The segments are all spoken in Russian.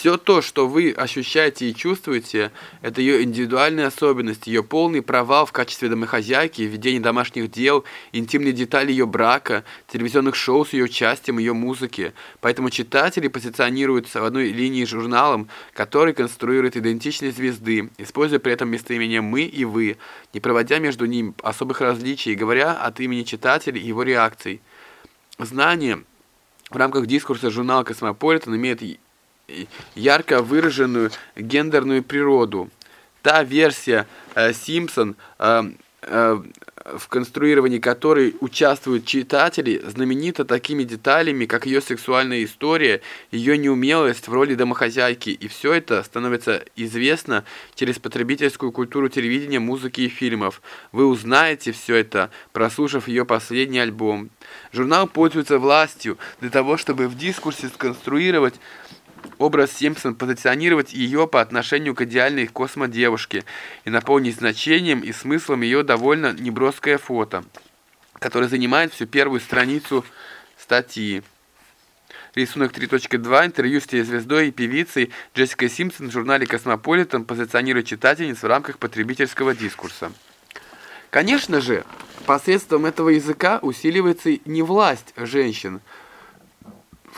Все то, что вы ощущаете и чувствуете, это ее индивидуальные особенности, ее полный провал в качестве домохозяйки, ведение домашних дел, интимные детали ее брака, телевизионных шоу с ее участием, ее музыки. Поэтому читатели позиционируются в одной линии с журналом, который конструирует идентичность звезды, используя при этом местоимение «мы» и «вы», не проводя между ними особых различий, говоря от имени читателя и его реакций. Знание в рамках дискурса журнала «Космополитен» имеет ярко выраженную гендерную природу. Та версия э, Симпсон, э, э, в конструировании которой участвуют читатели, знаменита такими деталями, как ее сексуальная история, ее неумелость в роли домохозяйки, и все это становится известно через потребительскую культуру телевидения, музыки и фильмов. Вы узнаете все это, прослушав ее последний альбом. Журнал пользуется властью для того, чтобы в дискурсе сконструировать образ Симпсон позиционировать ее по отношению к идеальной космодевушке и наполнить значением и смыслом ее довольно неброское фото, которое занимает всю первую страницу статьи. Рисунок 3.2. Интервью с телезвездой и певицей Джессикой Симпсон в журнале «Космополитен» позиционирует читательниц в рамках потребительского дискурса. Конечно же, посредством этого языка усиливается не власть женщин –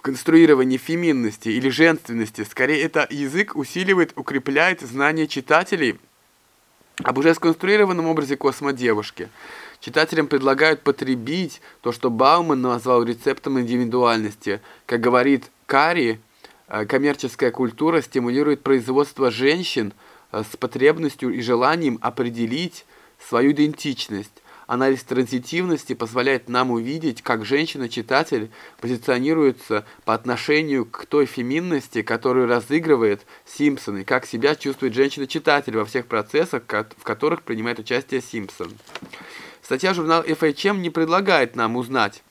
конструировании феминности или женственности. Скорее, это язык усиливает, укрепляет знания читателей об уже сконструированном образе космодевушки. Читателям предлагают потребить то, что Бауман назвал рецептом индивидуальности. Как говорит Карри, э, коммерческая культура стимулирует производство женщин э, с потребностью и желанием определить свою идентичность. Анализ транзитивности позволяет нам увидеть, как женщина-читатель позиционируется по отношению к той феминности, которую разыгрывает Симпсон, и как себя чувствует женщина-читатель во всех процессах, в которых принимает участие Симпсон. Статья журнала FHM не предлагает нам узнать,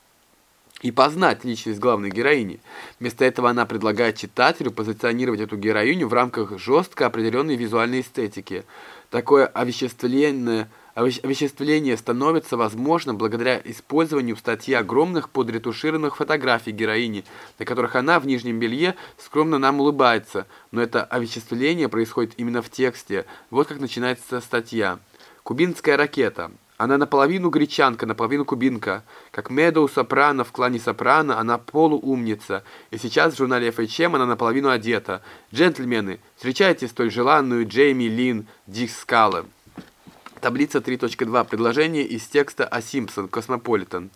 и познать личность главной героини. Вместо этого она предлагает читателю позиционировать эту героиню в рамках жестко определенной визуальной эстетики. Такое овеществленное Овеществление становится возможным благодаря использованию в статье огромных подретушированных фотографий героини, на которых она в нижнем белье скромно нам улыбается, но это овеществление происходит именно в тексте. Вот как начинается статья. Кубинская ракета. Она наполовину гречанка, наполовину кубинка. Как Медоу Сопрано в клане Сопрано, она полуумница. И сейчас в журнале FHM она наполовину одета. Джентльмены, встречайте столь желанную Джейми Лин Дискала. Таблица 3.2. Предложение из текста о Симпсон, Космополитен.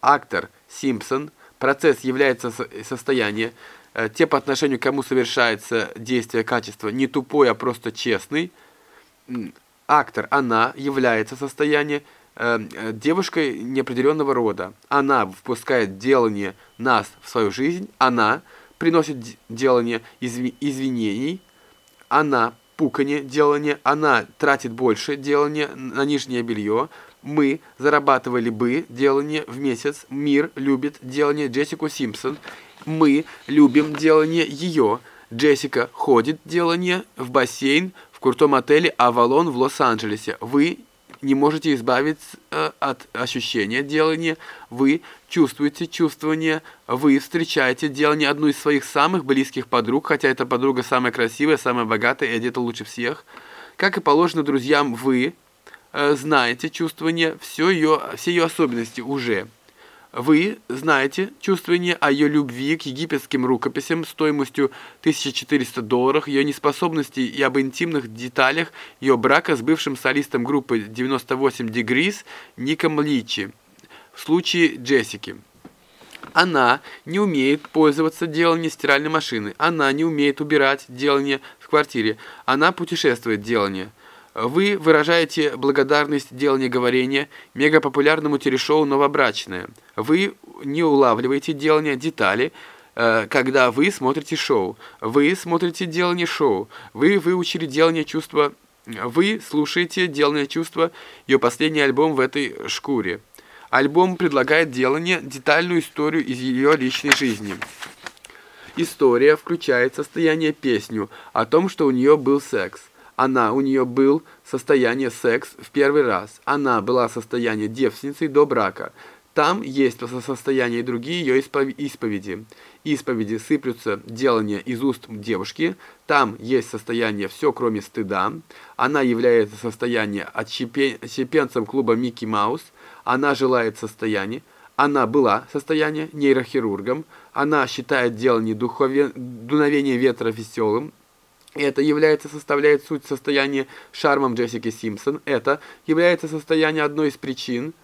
Актор Симпсон. Процесс является состояние. Э, те, по отношению к кому совершается действие качества, не тупой, а просто честный. Актор, она, является состояние. Э, э, девушкой неопределенного рода. Она впускает делание нас в свою жизнь. Она приносит делание извинений. Она пуканье делание, она тратит больше делание на нижнее белье, мы зарабатывали бы делание в месяц, мир любит делание. Джессику Симпсон, мы любим делание ее, Джессика ходит делание в бассейн в крутом отеле «Авалон» в Лос-Анджелесе. Вы не можете избавиться э, от ощущения делания, вы чувствуете чувствование, вы встречаете делание одну из своих самых близких подруг, хотя эта подруга самая красивая, самая богатая и одета лучше всех. Как и положено друзьям, вы э, знаете чувствование, все ее, все ее особенности уже. Вы знаете чувствование о ее любви к египетским рукописям стоимостью 1400 долларов, ее неспособности и об интимных деталях ее брака с бывшим солистом группы 98 Degrees Ником Личи. В случае Джессики. Она не умеет пользоваться деланием стиральной машины. Она не умеет убирать делание в квартире. Она путешествует делание. Вы выражаете благодарность делания говорения мегапопулярному телешоу «Новобрачная». Вы не улавливаете делание детали, э, когда вы смотрите шоу. Вы смотрите делание шоу. Вы выучили делание чувства. Вы слушаете делание чувства. Ее последний альбом в этой шкуре. Альбом предлагает делание детальную историю из ее личной жизни. История включает состояние песню о том, что у нее был секс. Она, у нее был состояние секс в первый раз. Она была состояние девственницей до брака. Там есть состояние и другие ее исповеди. Исповеди сыплются делания из уст девушки. Там есть состояние «все, кроме стыда». Она является состояние отщепенцем клуба «Микки Маус». Она желает состояния. Она была состояние нейрохирургом. Она считает делание духовен... дуновения ветра веселым. Это является составляет суть состояния шармом Джессики Симпсон. Это является состояние одной из причин.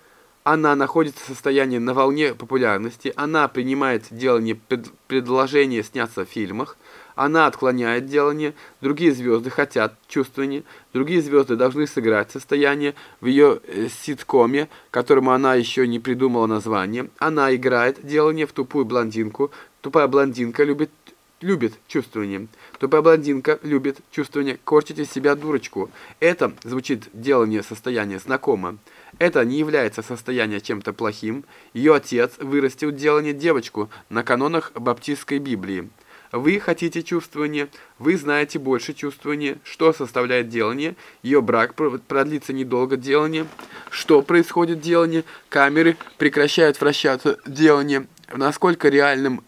Она находится в состоянии на волне популярности. Она принимает делание пред... предложения сняться в фильмах. Она отклоняет делание. Другие звезды хотят чувствования. Другие звезды должны сыграть состояние в ее э, ситкоме, которому она еще не придумала название. Она играет делание в тупую блондинку. Тупая блондинка любит любит чувствование. Тупая блондинка любит чувствование, корчить из себя дурочку. Это звучит делание состояния знакомо. Это не является состояние чем-то плохим. Ее отец вырастил делание девочку на канонах баптистской Библии. Вы хотите чувствования, вы знаете больше чувствования, что составляет делание, ее брак продлится недолго делание, что происходит делание, камеры прекращают вращаться делание, насколько реальным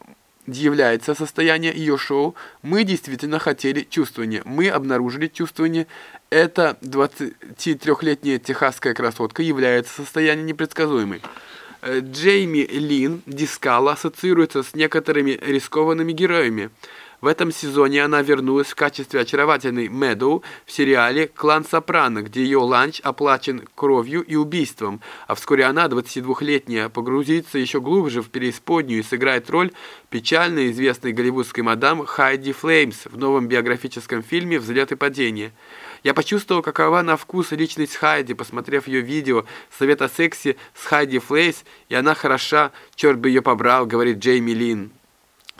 является состояние ее шоу, мы действительно хотели чувствования. Мы обнаружили чувствование. Эта 23-летняя техасская красотка является состоянием непредсказуемой. Э, Джейми Лин Дискала ассоциируется с некоторыми рискованными героями. В этом сезоне она вернулась в качестве очаровательной Мэдоу в сериале «Клан Сопрано», где ее ланч оплачен кровью и убийством, а вскоре она, 22-летняя, погрузится еще глубже в преисподнюю и сыграет роль печально известной голливудской мадам Хайди Флейс в новом биографическом фильме «Взлет и падение». Я почувствовал, какова на вкус личность Хайди, посмотрев ее видео «Совет о сексе» с Хайди Флейс, и она хороша, черт бы ее побрал, говорит Джейми Лин.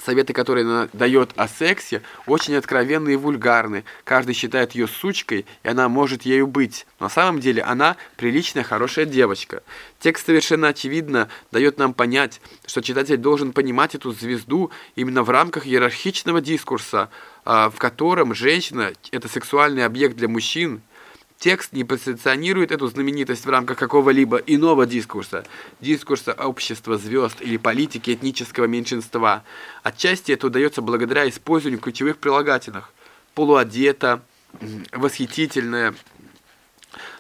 Советы, которые она дает о сексе, очень откровенные и вульгарны. Каждый считает ее сучкой, и она может ею быть. Но на самом деле она приличная, хорошая девочка. Текст совершенно очевидно дает нам понять, что читатель должен понимать эту звезду именно в рамках иерархичного дискурса, а, в котором женщина – это сексуальный объект для мужчин, Текст не позиционирует эту знаменитость в рамках какого-либо иного дискурса, дискурса общества звезд или политики этнического меньшинства. Отчасти это удается благодаря использованию ключевых прилагательных. Полуодета, восхитительная.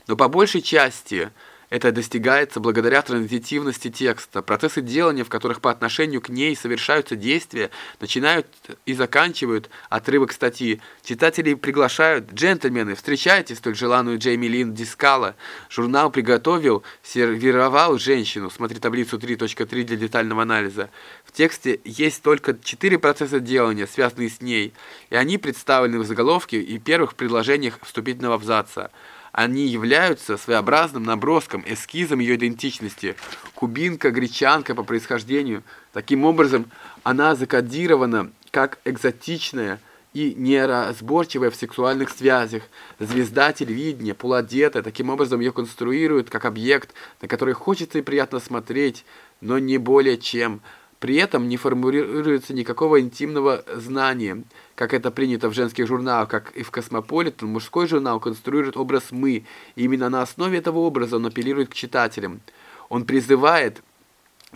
Но по большей части – это достигается благодаря транзитивности текста. Процессы делания, в которых по отношению к ней совершаются действия, начинают и заканчивают отрывок статьи. Читатели приглашают «Джентльмены, встречайте столь желанную Джейми Лин Дискала». Журнал приготовил, сервировал женщину. Смотри таблицу 3.3 для детального анализа. В тексте есть только четыре процесса делания, связанные с ней, и они представлены в заголовке и первых предложениях вступительного абзаца. Они являются своеобразным наброском, эскизом ее идентичности. Кубинка, гречанка по происхождению. Таким образом, она закодирована как экзотичная и неразборчивая в сексуальных связях. Звезда телевидения, полуодетая, таким образом ее конструируют как объект, на который хочется и приятно смотреть, но не более чем – при этом не формулируется никакого интимного знания, как это принято в женских журналах, как и в Космополитен. Мужской журнал конструирует образ «мы», и именно на основе этого образа он апеллирует к читателям. Он призывает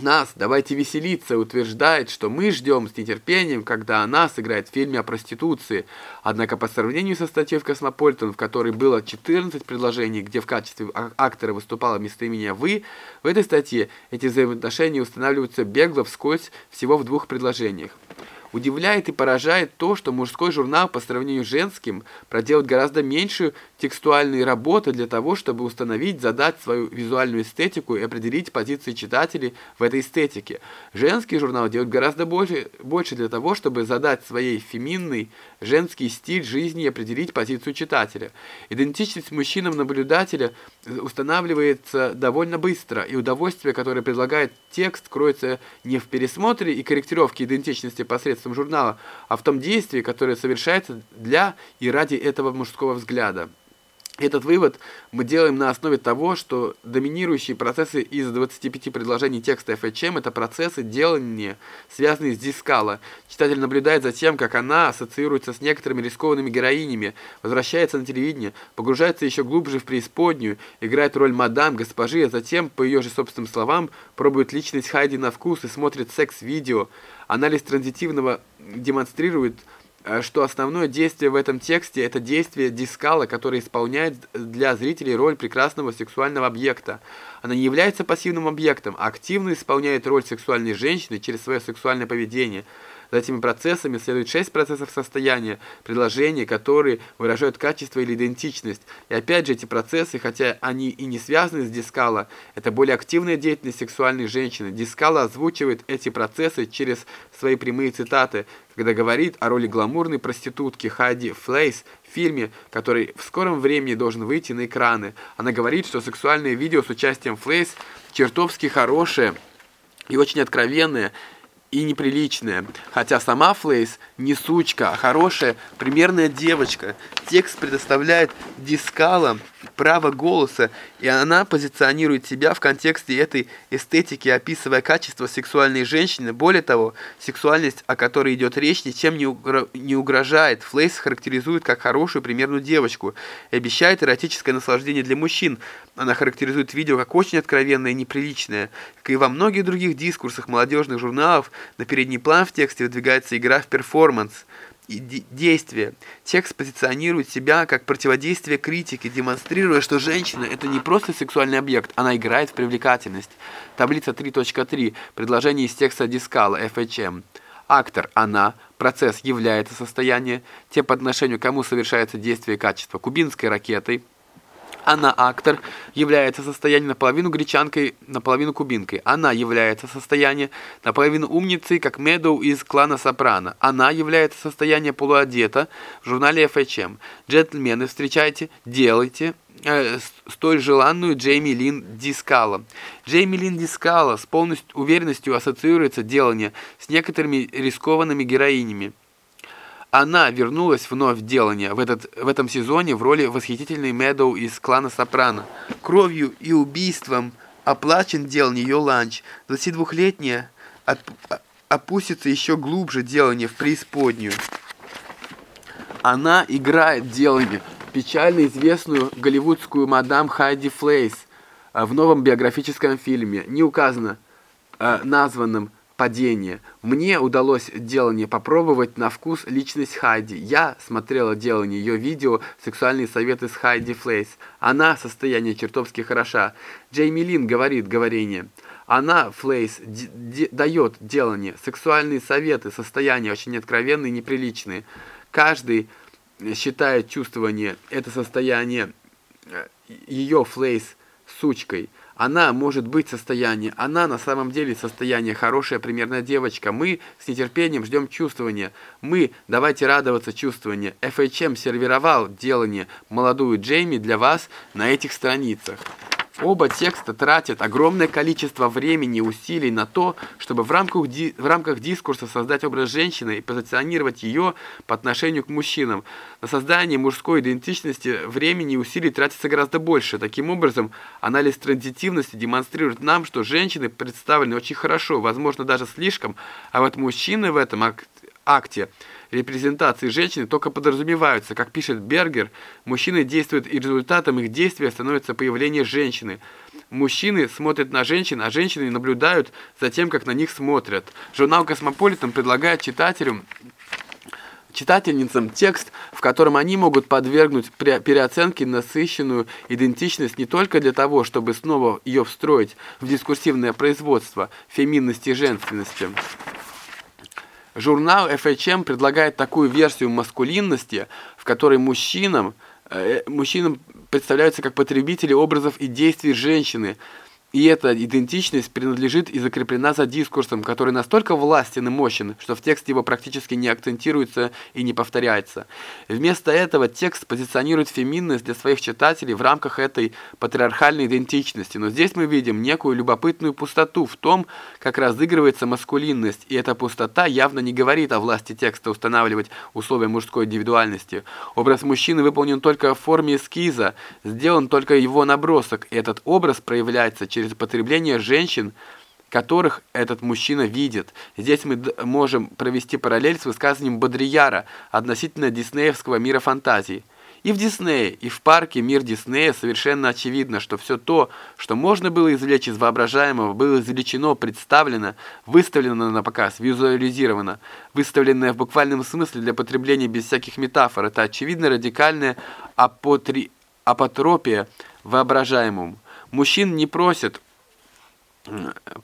нас, давайте веселиться, утверждает, что мы ждем с нетерпением, когда она сыграет в фильме о проституции. Однако по сравнению со статьей в «Космополитен», в которой было 14 предложений, где в качестве а, актора выступало местоимение «вы», в этой статье эти взаимоотношения устанавливаются бегло вскользь всего в двух предложениях. Удивляет и поражает то, что мужской журнал по сравнению с женским проделывает гораздо меньше текстуальной работы для того, чтобы установить, задать свою визуальную эстетику и определить позиции читателей в этой эстетике. Женский журнал делает гораздо больше, больше для того, чтобы задать свой феминный женский стиль жизни и определить позицию читателя. Идентичность мужчинам-наблюдателя устанавливается довольно быстро, и удовольствие, которое предлагает текст, кроется не в пересмотре и корректировке идентичности посредством журнала, а в том действии, которое совершается для и ради этого мужского взгляда. Этот вывод мы делаем на основе того, что доминирующие процессы из 25 предложений текста FHM – это процессы делания, связанные с дискала. Читатель наблюдает за тем, как она ассоциируется с некоторыми рискованными героинями, возвращается на телевидение, погружается еще глубже в преисподнюю, играет роль мадам, госпожи, а затем, по ее же собственным словам, пробует личность Хайди на вкус и смотрит секс-видео. Анализ транзитивного демонстрирует – что основное действие в этом тексте – это действие дискала, которое исполняет для зрителей роль прекрасного сексуального объекта. Она не является пассивным объектом, а активно исполняет роль сексуальной женщины через свое сексуальное поведение – за этими процессами следует шесть процессов состояния, предложения, которые выражают качество или идентичность. И опять же эти процессы, хотя они и не связаны с дискала, это более активная деятельность сексуальной женщины. Дискала озвучивает эти процессы через свои прямые цитаты, когда говорит о роли гламурной проститутки Хади Флейс в фильме, который в скором времени должен выйти на экраны. Она говорит, что сексуальные видео с участием Флейс чертовски хорошие и очень откровенные, и неприличная. Хотя сама Флейс не сучка, а хорошая, примерная девочка. Текст предоставляет Дискала право голоса, и она позиционирует себя в контексте этой эстетики, описывая качество сексуальной женщины. Более того, сексуальность, о которой идет речь, ничем не угрожает. Флейс характеризует как хорошую примерную девочку и обещает эротическое наслаждение для мужчин. Она характеризует видео как очень откровенное и неприличное. Как и во многих других дискурсах молодежных журналов, на передний план в тексте выдвигается игра в перформанс – действие. Текст позиционирует себя как противодействие критике, демонстрируя, что женщина – это не просто сексуальный объект, она играет в привлекательность. Таблица 3.3. Предложение из текста Дискала, FHM. Актор – она, процесс является состояние, те по отношению к кому совершается действие качества. Кубинской ракетой – она актор, является состояние наполовину гречанкой, наполовину кубинкой. Она является состояние наполовину умницей, как Медоу из клана Сопрано. Она является состояние полуодета в журнале FHM. Джентльмены, встречайте, делайте э, столь желанную Джейми Лин Дискала. Джейми Лин Дискала с полностью уверенностью ассоциируется делание с некоторыми рискованными героинями. Она вернулась вновь в делание в, этот, в этом сезоне в роли восхитительной Медоу из клана Сопрано. Кровью и убийством оплачен делание ее ланч. 22-летняя от, опустится еще глубже делание в преисподнюю. Она играет делание печально известную голливудскую мадам Хайди Флейс э, в новом биографическом фильме, не указано э, названном падение. Мне удалось делание попробовать на вкус личность Хайди. Я смотрела делание ее видео «Сексуальные советы с Хайди Флейс». Она состояние чертовски хороша. Джейми Лин говорит говорение. Она, Флейс, дает делание. Сексуальные советы, состояния очень откровенные и неприличные. Каждый считает чувствование, это состояние э, ее, Флейс, сучкой. Она может быть состояние. Она на самом деле состояние. Хорошая примерная девочка. Мы с нетерпением ждем чувствования. Мы, давайте радоваться чувствования. FHM сервировал делание молодую Джейми для вас на этих страницах. Оба текста тратят огромное количество времени и усилий на то, чтобы в рамках, ди в рамках дискурса создать образ женщины и позиционировать ее по отношению к мужчинам. На создание мужской идентичности времени и усилий тратится гораздо больше. Таким образом, анализ транзитивности демонстрирует нам, что женщины представлены очень хорошо, возможно даже слишком, а вот мужчины в этом акте – репрезентации женщины только подразумеваются. Как пишет Бергер, мужчины действуют и результатом их действия становится появление женщины. Мужчины смотрят на женщин, а женщины наблюдают за тем, как на них смотрят. Журнал «Космополитен» предлагает читателям читательницам текст, в котором они могут подвергнуть переоценке насыщенную идентичность не только для того, чтобы снова ее встроить в дискурсивное производство феминности и женственности. Журнал FHM предлагает такую версию маскулинности, в которой мужчинам, э, мужчинам представляются как потребители образов и действий женщины, И эта идентичность принадлежит и закреплена за дискурсом, который настолько властен и мощен, что в тексте его практически не акцентируется и не повторяется. Вместо этого текст позиционирует феминность для своих читателей в рамках этой патриархальной идентичности. Но здесь мы видим некую любопытную пустоту в том, как разыгрывается маскулинность, и эта пустота явно не говорит о власти текста устанавливать условия мужской индивидуальности. Образ мужчины выполнен только в форме эскиза, сделан только его набросок, и этот образ проявляется через через употребление женщин, которых этот мужчина видит. Здесь мы можем провести параллель с высказыванием Бодрияра относительно диснеевского мира фантазии. И в Диснее, и в парке мир Диснея совершенно очевидно, что все то, что можно было извлечь из воображаемого, было извлечено, представлено, выставлено на показ, визуализировано, выставленное в буквальном смысле для потребления без всяких метафор. Это очевидно радикальная апотри... апотропия воображаемому. Мужчин не просят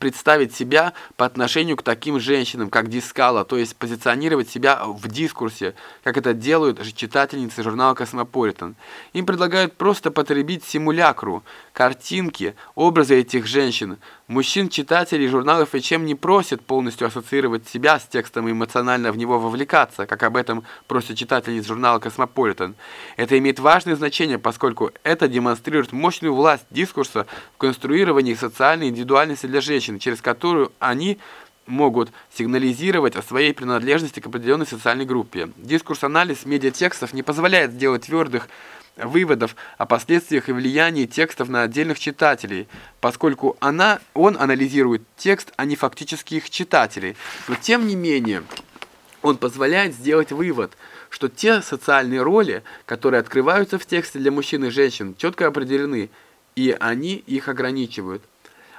представить себя по отношению к таким женщинам, как Дискала, то есть позиционировать себя в дискурсе, как это делают читательницы журнала «Космополитен». Им предлагают просто потребить симулякру, картинки, образы этих женщин. Мужчин-читателей журналов и чем не просят полностью ассоциировать себя с текстом и эмоционально в него вовлекаться, как об этом просят читательницы журнала «Космополитен». Это имеет важное значение, поскольку это демонстрирует мощную власть дискурса в конструировании социальной индивидуальной реальности для женщин, через которую они могут сигнализировать о своей принадлежности к определенной социальной группе. Дискурс-анализ медиатекстов не позволяет сделать твердых выводов о последствиях и влиянии текстов на отдельных читателей, поскольку она, он анализирует текст, а не фактически их читателей. Но тем не менее, он позволяет сделать вывод, что те социальные роли, которые открываются в тексте для мужчин и женщин, четко определены, и они их ограничивают.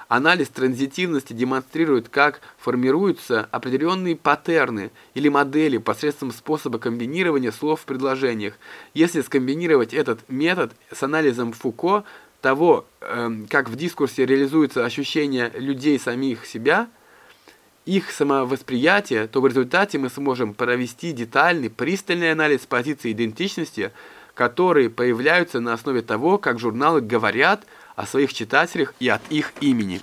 Анализ транзитивности демонстрирует, как формируются определенные паттерны или модели посредством способа комбинирования слов в предложениях. Если скомбинировать этот метод с анализом Фуко, того, эм, как в дискурсе реализуется ощущение людей самих себя, их самовосприятие, то в результате мы сможем провести детальный, пристальный анализ позиции идентичности, которые появляются на основе того, как журналы говорят о своих читателях и от их имени.